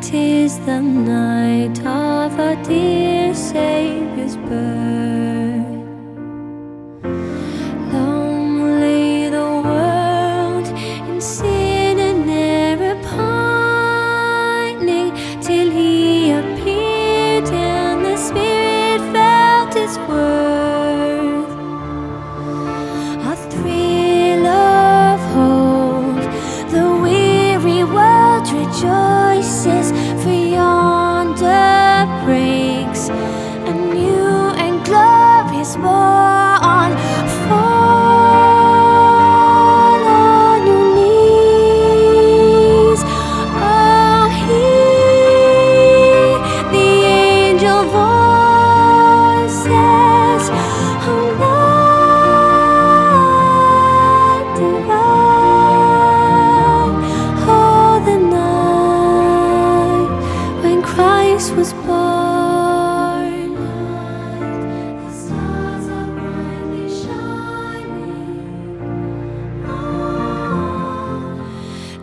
It is the night of our dear was born. The stars are brightly shining. Ah,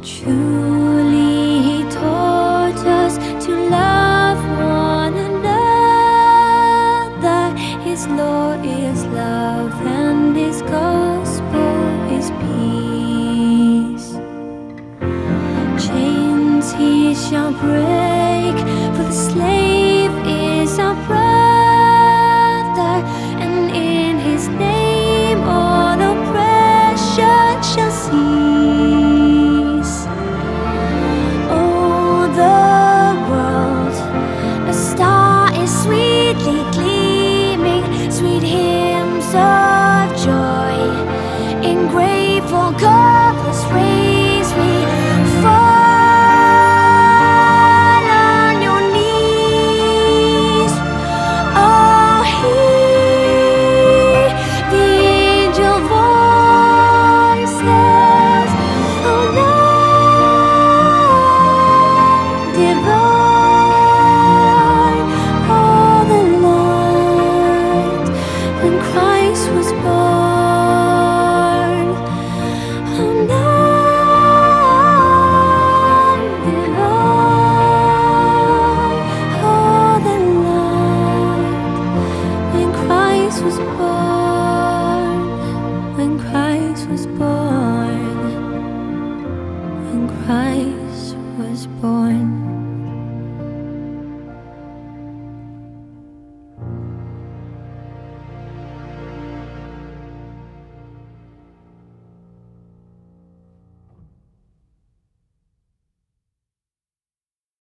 truly, He taught us to love one another. His law is love, and His gospel is peace. Chains He shall break. forgot Christ was born.